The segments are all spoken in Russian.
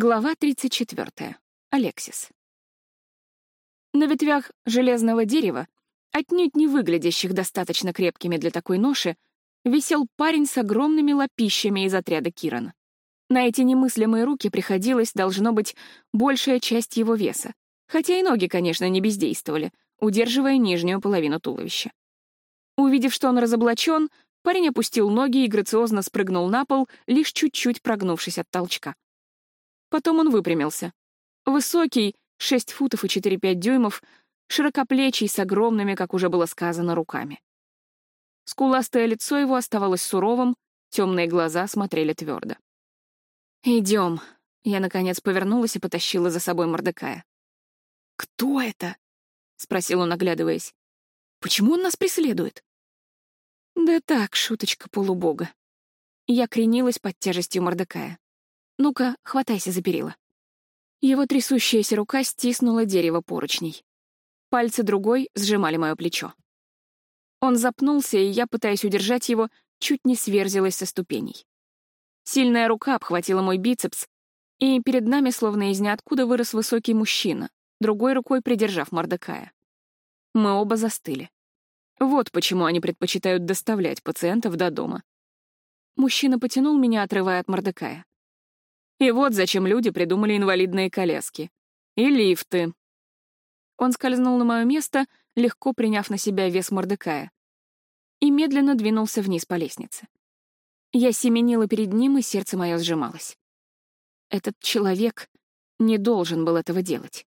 Глава 34. Алексис. На ветвях железного дерева, отнюдь не выглядящих достаточно крепкими для такой ноши, висел парень с огромными лапищами из отряда Кирана. На эти немыслимые руки приходилось, должно быть, большая часть его веса, хотя и ноги, конечно, не бездействовали, удерживая нижнюю половину туловища. Увидев, что он разоблачен, парень опустил ноги и грациозно спрыгнул на пол, лишь чуть-чуть прогнувшись от толчка. Потом он выпрямился. Высокий, 6 футов и 4-5 дюймов, широкоплечий, с огромными, как уже было сказано, руками. Скуластое лицо его оставалось суровым, темные глаза смотрели твердо. «Идем». Я, наконец, повернулась и потащила за собой Мордекая. «Кто это?» — спросил он, оглядываясь. «Почему он нас преследует?» «Да так, шуточка полубога». Я кренилась под тяжестью Мордекая. «Ну-ка, хватайся за перила». Его трясущаяся рука стиснула дерево поручней. Пальцы другой сжимали мое плечо. Он запнулся, и я, пытаясь удержать его, чуть не сверзилась со ступеней. Сильная рука обхватила мой бицепс, и перед нами словно из ниоткуда вырос высокий мужчина, другой рукой придержав Мордекая. Мы оба застыли. Вот почему они предпочитают доставлять пациентов до дома. Мужчина потянул меня, отрывая от Мордекая. И вот зачем люди придумали инвалидные коляски. И лифты. Он скользнул на мое место, легко приняв на себя вес Мордекая, и медленно двинулся вниз по лестнице. Я семенила перед ним, и сердце мое сжималось. Этот человек не должен был этого делать.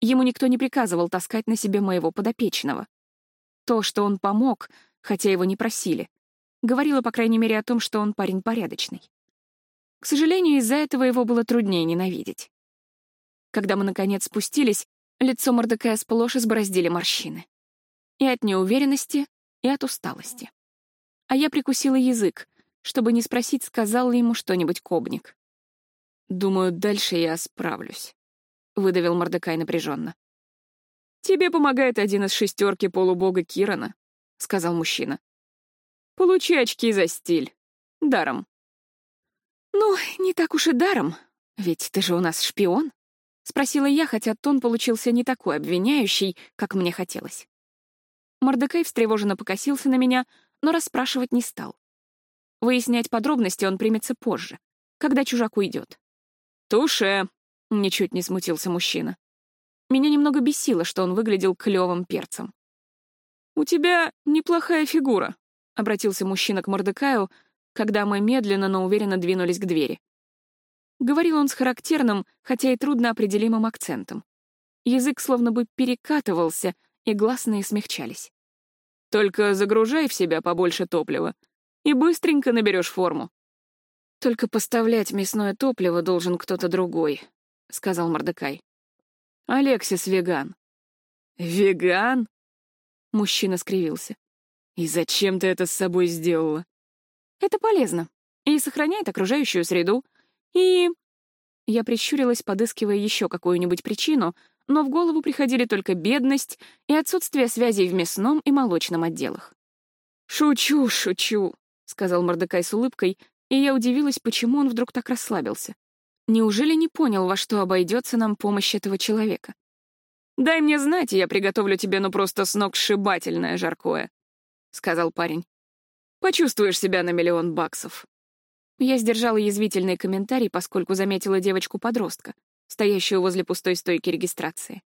Ему никто не приказывал таскать на себе моего подопечного. То, что он помог, хотя его не просили, говорило, по крайней мере, о том, что он парень порядочный. К сожалению, из-за этого его было труднее ненавидеть. Когда мы, наконец, спустились, лицо Мордекая сплошь избороздили морщины. И от неуверенности, и от усталости. А я прикусила язык, чтобы не спросить, сказал ли ему что-нибудь Кобник. «Думаю, дальше я справлюсь», — выдавил Мордекай напряженно. «Тебе помогает один из шестерки полубога Кирана», — сказал мужчина. «Получи очки за стиль. Даром». «Ну, не так уж и даром, ведь ты же у нас шпион», — спросила я, хотя тон получился не такой обвиняющий, как мне хотелось. Мордекай встревоженно покосился на меня, но расспрашивать не стал. Выяснять подробности он примется позже, когда чужак уйдет. «Туше!» — ничуть не смутился мужчина. Меня немного бесило, что он выглядел клёвым перцем. «У тебя неплохая фигура», — обратился мужчина к Мордекаю, когда мы медленно, но уверенно двинулись к двери. Говорил он с характерным, хотя и трудно определимым акцентом. Язык словно бы перекатывался, и гласные смягчались. «Только загружай в себя побольше топлива, и быстренько наберешь форму». «Только поставлять мясное топливо должен кто-то другой», — сказал Мордекай. «Алексис веган». «Веган?» Мужчина скривился. «И зачем ты это с собой сделала?» Это полезно и сохраняет окружающую среду, и... Я прищурилась, подыскивая еще какую-нибудь причину, но в голову приходили только бедность и отсутствие связей в мясном и молочном отделах. «Шучу, шучу», — сказал Мордекай с улыбкой, и я удивилась, почему он вдруг так расслабился. Неужели не понял, во что обойдется нам помощь этого человека? «Дай мне знать, и я приготовлю тебе ну просто с ног сшибательное жаркое», — сказал парень. Почувствуешь себя на миллион баксов». Я сдержала язвительный комментарий, поскольку заметила девочку-подростка, стоящую возле пустой стойки регистрации.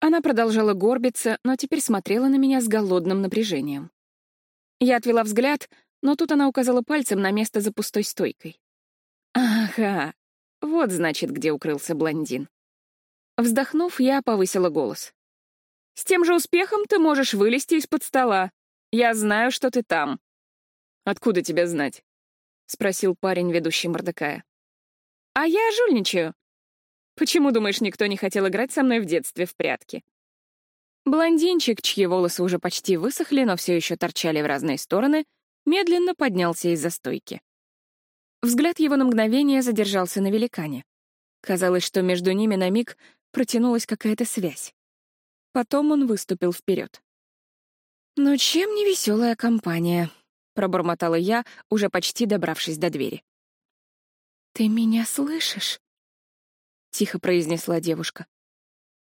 Она продолжала горбиться, но теперь смотрела на меня с голодным напряжением. Я отвела взгляд, но тут она указала пальцем на место за пустой стойкой. «Ага, вот, значит, где укрылся блондин». Вздохнув, я повысила голос. «С тем же успехом ты можешь вылезти из-под стола. Я знаю, что ты там. «Откуда тебя знать?» — спросил парень, ведущий Мордекая. «А я жульничаю. Почему, думаешь, никто не хотел играть со мной в детстве в прятки?» Блондинчик, чьи волосы уже почти высохли, но все еще торчали в разные стороны, медленно поднялся из-за стойки. Взгляд его на мгновение задержался на великане. Казалось, что между ними на миг протянулась какая-то связь. Потом он выступил вперед. «Ну чем не веселая компания?» — пробормотала я, уже почти добравшись до двери. «Ты меня слышишь?» тихо произнесла девушка.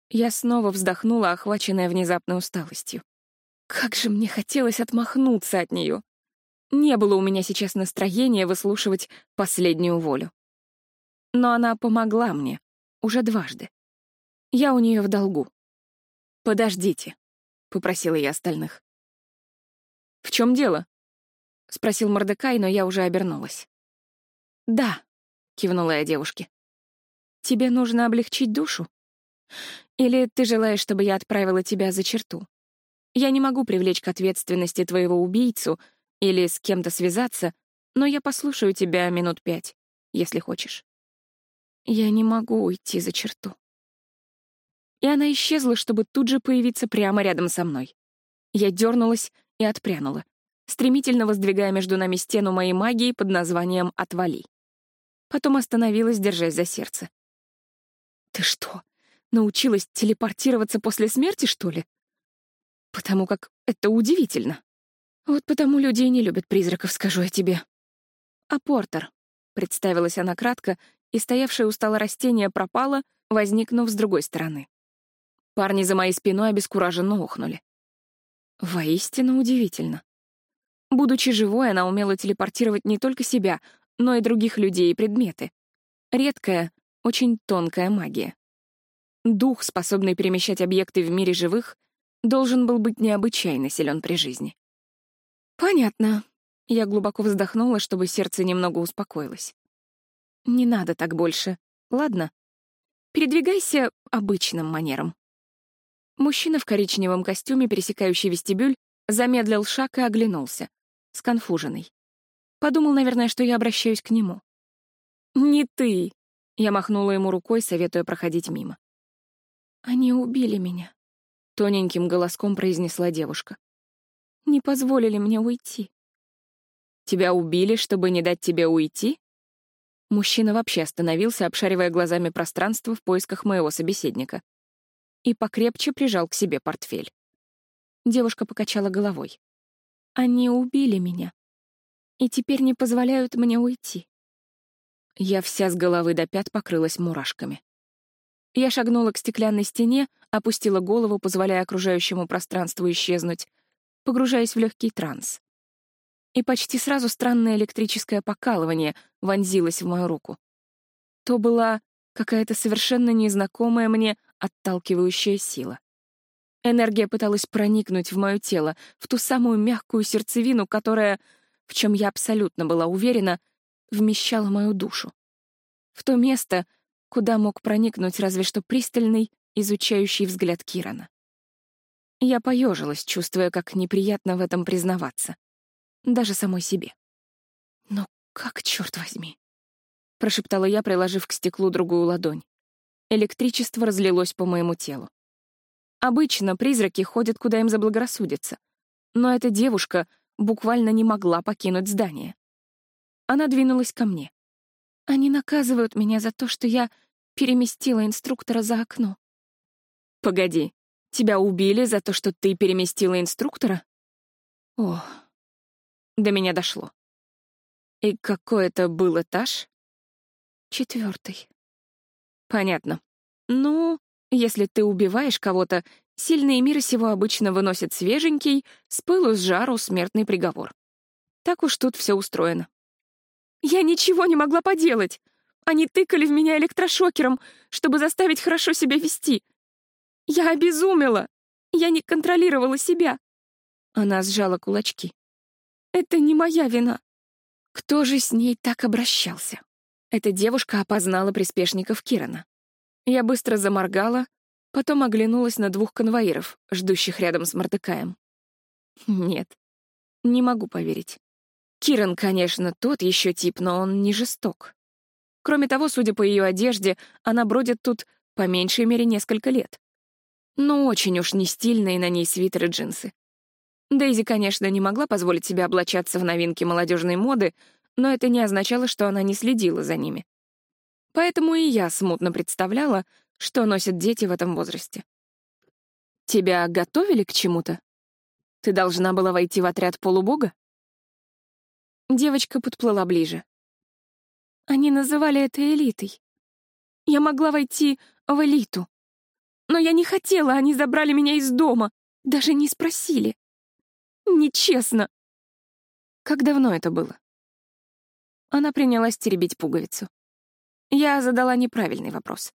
Я снова вздохнула, охваченная внезапной усталостью. Как же мне хотелось отмахнуться от нее. Не было у меня сейчас настроения выслушивать последнюю волю. Но она помогла мне уже дважды. Я у нее в долгу. «Подождите», — попросила я остальных. «В чем дело?» — спросил Мордекай, но я уже обернулась. «Да», — кивнула я девушке. «Тебе нужно облегчить душу? Или ты желаешь, чтобы я отправила тебя за черту? Я не могу привлечь к ответственности твоего убийцу или с кем-то связаться, но я послушаю тебя минут пять, если хочешь». «Я не могу уйти за черту». И она исчезла, чтобы тут же появиться прямо рядом со мной. Я дернулась и отпрянула стремительно воздвигая между нами стену моей магии под названием «Отвали». Потом остановилась, держась за сердце. «Ты что, научилась телепортироваться после смерти, что ли?» «Потому как это удивительно. Вот потому люди и не любят призраков, скажу я тебе». «А Портер», — представилась она кратко, и стоявшее у стола растение пропало, возникнув с другой стороны. Парни за моей спиной обескураженно ухнули. Воистину удивительно. Будучи живой, она умела телепортировать не только себя, но и других людей и предметы. Редкая, очень тонкая магия. Дух, способный перемещать объекты в мире живых, должен был быть необычайно силен при жизни. «Понятно». Я глубоко вздохнула, чтобы сердце немного успокоилось. «Не надо так больше, ладно? Передвигайся обычным манером». Мужчина в коричневом костюме, пересекающий вестибюль, замедлил шаг и оглянулся сконфуженный. Подумал, наверное, что я обращаюсь к нему. «Не ты!» — я махнула ему рукой, советуя проходить мимо. «Они убили меня», — тоненьким голоском произнесла девушка. «Не позволили мне уйти». «Тебя убили, чтобы не дать тебе уйти?» Мужчина вообще остановился, обшаривая глазами пространство в поисках моего собеседника. И покрепче прижал к себе портфель. Девушка покачала головой. Они убили меня. И теперь не позволяют мне уйти. Я вся с головы до пят покрылась мурашками. Я шагнула к стеклянной стене, опустила голову, позволяя окружающему пространству исчезнуть, погружаясь в легкий транс. И почти сразу странное электрическое покалывание вонзилось в мою руку. То была какая-то совершенно незнакомая мне отталкивающая сила. Энергия пыталась проникнуть в мое тело, в ту самую мягкую сердцевину, которая, в чем я абсолютно была уверена, вмещала мою душу. В то место, куда мог проникнуть разве что пристальный, изучающий взгляд Кирана. Я поежилась, чувствуя, как неприятно в этом признаваться. Даже самой себе. «Но как, черт возьми?» — прошептала я, приложив к стеклу другую ладонь. Электричество разлилось по моему телу. Обычно призраки ходят, куда им заблагорассудится. Но эта девушка буквально не могла покинуть здание. Она двинулась ко мне. Они наказывают меня за то, что я переместила инструктора за окно. Погоди, тебя убили за то, что ты переместила инструктора? О, до меня дошло. И какой это был этаж? Четвертый. Понятно. Ну, если ты убиваешь кого-то, сильные мира сего обычно выносят свеженький, с пылу с жару смертный приговор. Так уж тут все устроено. Я ничего не могла поделать. Они тыкали в меня электрошокером, чтобы заставить хорошо себя вести. Я обезумела. Я не контролировала себя. Она сжала кулачки. Это не моя вина. Кто же с ней так обращался? Эта девушка опознала приспешников Кирана. Я быстро заморгала, потом оглянулась на двух конвоиров, ждущих рядом с Мордекаем. Нет, не могу поверить. Киран, конечно, тот еще тип, но он не жесток. Кроме того, судя по ее одежде, она бродит тут по меньшей мере несколько лет. Но очень уж не стильные на ней свитер и джинсы. Дейзи, конечно, не могла позволить себе облачаться в новинки молодежной моды, но это не означало, что она не следила за ними. Поэтому и я смутно представляла, что носят дети в этом возрасте. Тебя готовили к чему-то? Ты должна была войти в отряд полубога? Девочка подплыла ближе. Они называли это элитой. Я могла войти в элиту. Но я не хотела, они забрали меня из дома. Даже не спросили. Нечестно. Как давно это было? Она принялась теребить пуговицу. Я задала неправильный вопрос.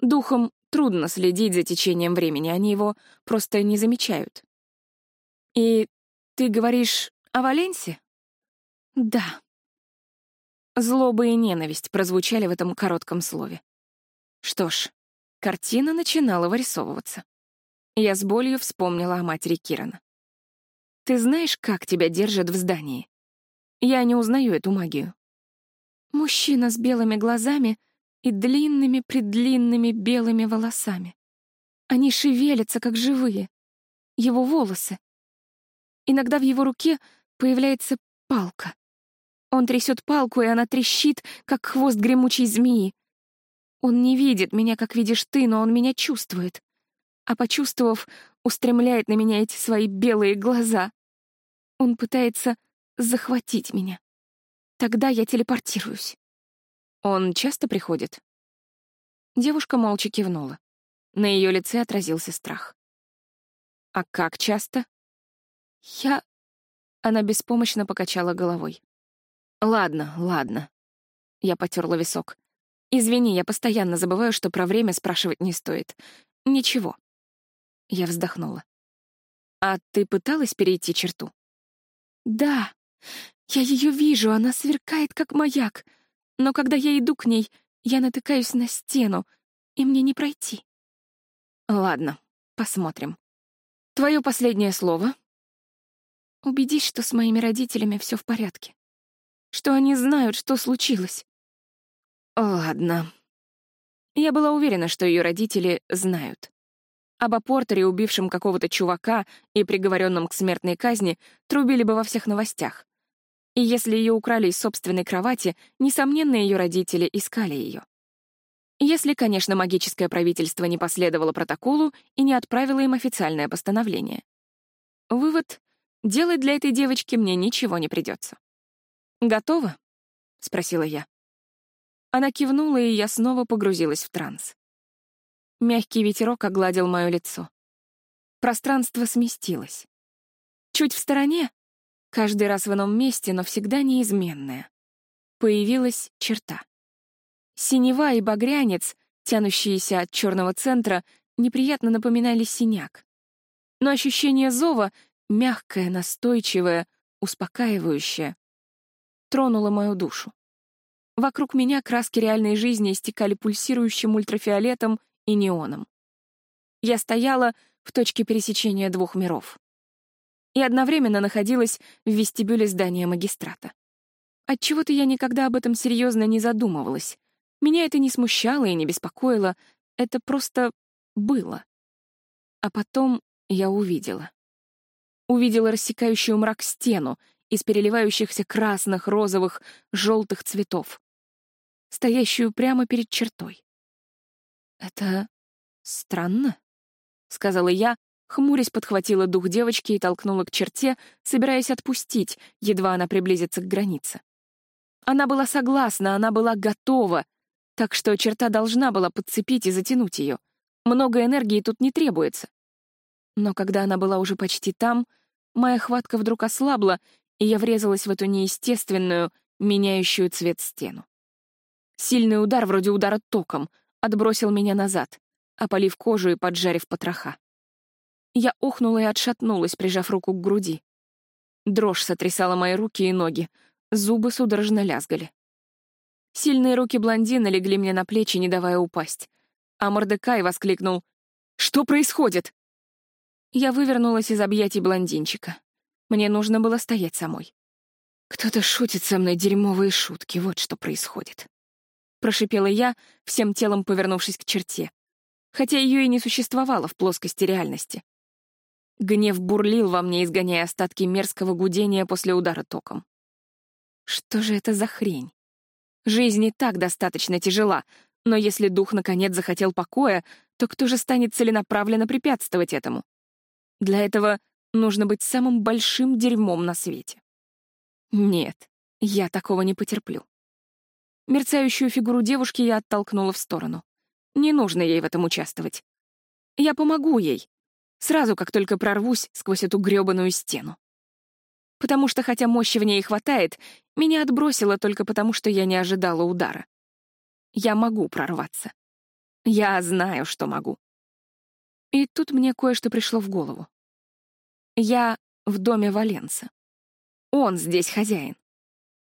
Духом трудно следить за течением времени, они его просто не замечают. И ты говоришь о Валенсе? Да. Злоба и ненависть прозвучали в этом коротком слове. Что ж, картина начинала вырисовываться. Я с болью вспомнила о матери Кирана. «Ты знаешь, как тебя держат в здании? Я не узнаю эту магию». Мужчина с белыми глазами и длинными-предлинными белыми волосами. Они шевелятся, как живые. Его волосы. Иногда в его руке появляется палка. Он трясет палку, и она трещит, как хвост гремучей змеи. Он не видит меня, как видишь ты, но он меня чувствует. А почувствовав, устремляет на меня эти свои белые глаза. Он пытается захватить меня. Тогда я телепортируюсь. Он часто приходит? Девушка молча кивнула. На ее лице отразился страх. А как часто? Я... Она беспомощно покачала головой. «Ладно, ладно». Я потерла висок. «Извини, я постоянно забываю, что про время спрашивать не стоит. Ничего». Я вздохнула. «А ты пыталась перейти черту?» «Да. Я ее вижу, она сверкает, как маяк. Но когда я иду к ней, я натыкаюсь на стену, и мне не пройти». «Ладно, посмотрим. Твое последнее слово?» «Убедись, что с моими родителями все в порядке что они знают, что случилось. Ладно. Я была уверена, что ее родители знают. Об апортере, убившем какого-то чувака и приговоренном к смертной казни, трубили бы во всех новостях. И если ее украли из собственной кровати, несомненно, ее родители искали ее. Если, конечно, магическое правительство не последовало протоколу и не отправило им официальное постановление. Вывод — делать для этой девочки мне ничего не придется. «Готова?» — спросила я. Она кивнула, и я снова погрузилась в транс. Мягкий ветерок огладил мое лицо. Пространство сместилось. Чуть в стороне, каждый раз в ином месте, но всегда неизменная, появилась черта. Синева и багрянец, тянущиеся от черного центра, неприятно напоминали синяк. Но ощущение зова, мягкое, настойчивое, успокаивающее, тронула мою душу. Вокруг меня краски реальной жизни истекали пульсирующим ультрафиолетом и неоном. Я стояла в точке пересечения двух миров. И одновременно находилась в вестибюле здания магистрата. Отчего-то я никогда об этом серьезно не задумывалась. Меня это не смущало и не беспокоило, это просто было. А потом я увидела. Увидела рассекающую мрак стену, из переливающихся красных, розовых, желтых цветов, стоящую прямо перед чертой. «Это странно», — сказала я, хмурясь подхватила дух девочки и толкнула к черте, собираясь отпустить, едва она приблизится к границе. Она была согласна, она была готова, так что черта должна была подцепить и затянуть ее. Много энергии тут не требуется. Но когда она была уже почти там, моя хватка вдруг ослабла, и я врезалась в эту неестественную, меняющую цвет стену. Сильный удар, вроде удара током, отбросил меня назад, опалив кожу и поджарив потроха. Я охнула и отшатнулась, прижав руку к груди. Дрожь сотрясала мои руки и ноги, зубы судорожно лязгали. Сильные руки блондина легли мне на плечи, не давая упасть. А Мордекай воскликнул «Что происходит?» Я вывернулась из объятий блондинчика. Мне нужно было стоять самой. «Кто-то шутит со мной дерьмовые шутки, вот что происходит». Прошипела я, всем телом повернувшись к черте, хотя ее и не существовало в плоскости реальности. Гнев бурлил во мне, изгоняя остатки мерзкого гудения после удара током. Что же это за хрень? Жизнь и так достаточно тяжела, но если дух наконец захотел покоя, то кто же станет целенаправленно препятствовать этому? Для этого Нужно быть самым большим дерьмом на свете. Нет, я такого не потерплю. Мерцающую фигуру девушки я оттолкнула в сторону. Не нужно ей в этом участвовать. Я помогу ей, сразу как только прорвусь сквозь эту грёбаную стену. Потому что, хотя мощи в ней хватает, меня отбросило только потому, что я не ожидала удара. Я могу прорваться. Я знаю, что могу. И тут мне кое-что пришло в голову. Я в доме Валенса. Он здесь хозяин.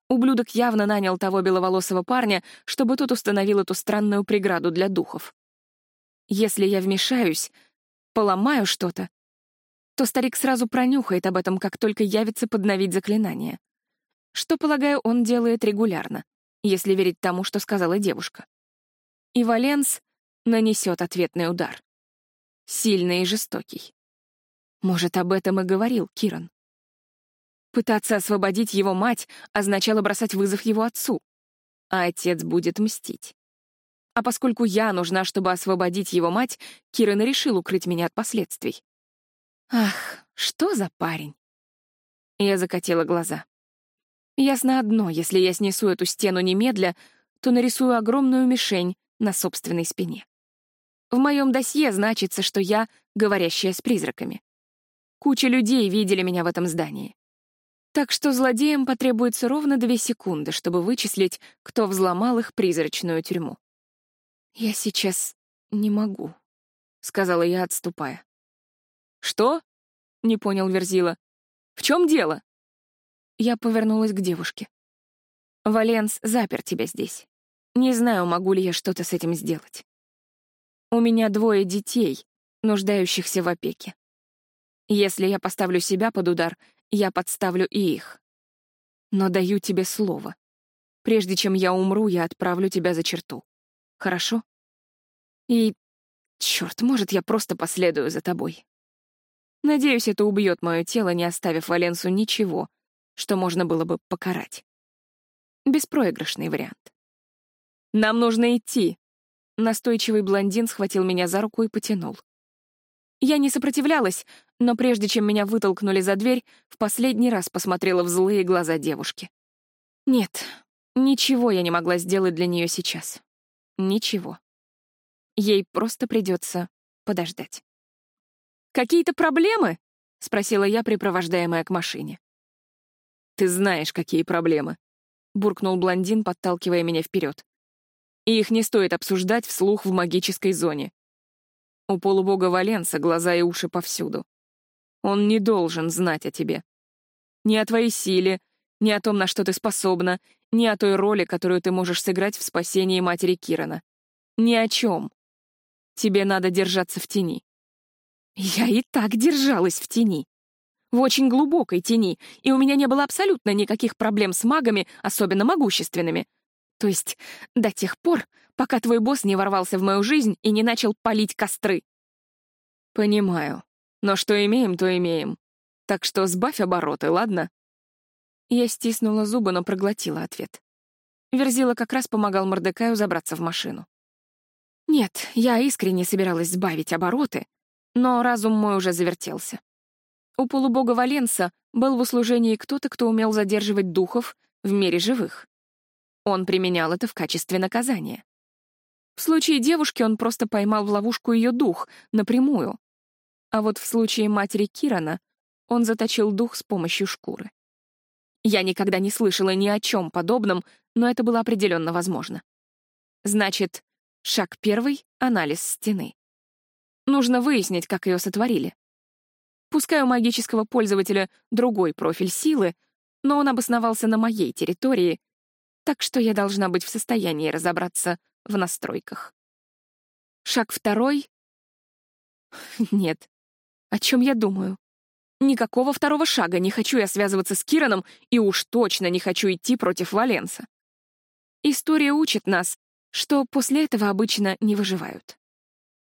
Ублюдок явно нанял того беловолосого парня, чтобы тот установил эту странную преграду для духов. Если я вмешаюсь, поломаю что-то, то старик сразу пронюхает об этом, как только явится подновить заклинание. Что, полагаю, он делает регулярно, если верить тому, что сказала девушка. И Валенс нанесет ответный удар. Сильный и жестокий. Может, об этом и говорил Киран. Пытаться освободить его мать означало бросать вызов его отцу, а отец будет мстить. А поскольку я нужна, чтобы освободить его мать, Киран решил укрыть меня от последствий. Ах, что за парень? Я закатила глаза. Ясно одно, если я снесу эту стену немедля, то нарисую огромную мишень на собственной спине. В моем досье значится, что я говорящая с призраками. Куча людей видели меня в этом здании. Так что злодеям потребуется ровно две секунды, чтобы вычислить, кто взломал их призрачную тюрьму. «Я сейчас не могу», — сказала я, отступая. «Что?» — не понял Верзила. «В чем дело?» Я повернулась к девушке. «Валенс запер тебя здесь. Не знаю, могу ли я что-то с этим сделать. У меня двое детей, нуждающихся в опеке. Если я поставлю себя под удар, я подставлю и их. Но даю тебе слово. Прежде чем я умру, я отправлю тебя за черту. Хорошо? И, черт, может, я просто последую за тобой. Надеюсь, это убьет мое тело, не оставив Валенсу ничего, что можно было бы покарать. Беспроигрышный вариант. «Нам нужно идти!» Настойчивый блондин схватил меня за руку и потянул. Я не сопротивлялась, но прежде чем меня вытолкнули за дверь, в последний раз посмотрела в злые глаза девушки. Нет, ничего я не могла сделать для нее сейчас. Ничего. Ей просто придется подождать. «Какие-то проблемы?» — спросила я, припровождаемая к машине. «Ты знаешь, какие проблемы», — буркнул блондин, подталкивая меня вперед. «И их не стоит обсуждать вслух в магической зоне. У полубога Валенса глаза и уши повсюду. Он не должен знать о тебе. Ни о твоей силе, ни о том, на что ты способна, ни о той роли, которую ты можешь сыграть в спасении матери Кирана. Ни о чем. Тебе надо держаться в тени. Я и так держалась в тени. В очень глубокой тени, и у меня не было абсолютно никаких проблем с магами, особенно могущественными. То есть до тех пор, пока твой босс не ворвался в мою жизнь и не начал палить костры. Понимаю. Но что имеем, то имеем. Так что сбавь обороты, ладно? Я стиснула зубы, но проглотила ответ. Верзила как раз помогал Мордекаю забраться в машину. Нет, я искренне собиралась сбавить обороты, но разум мой уже завертелся. У полубога Валенса был в услужении кто-то, кто умел задерживать духов в мире живых. Он применял это в качестве наказания. В случае девушки он просто поймал в ловушку ее дух, напрямую. А вот в случае матери Кирана он заточил дух с помощью шкуры. Я никогда не слышала ни о чем подобном, но это было определенно возможно. Значит, Шаг первый — анализ стены. Нужно выяснить, как ее сотворили. Пускай у магического пользователя другой профиль силы, но он обосновался на моей территории, так что я должна быть в состоянии разобраться в настройках. Шаг второй? Нет. О чем я думаю? Никакого второго шага не хочу я связываться с Кираном и уж точно не хочу идти против Валенса. История учит нас, что после этого обычно не выживают.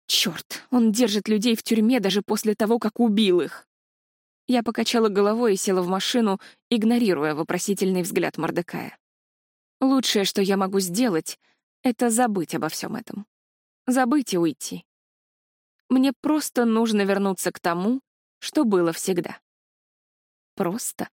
Черт, он держит людей в тюрьме даже после того, как убил их. Я покачала головой и села в машину, игнорируя вопросительный взгляд Мордекая. Лучшее, что я могу сделать, — это забыть обо всем этом. Забыть и уйти. Мне просто нужно вернуться к тому, что было всегда. Просто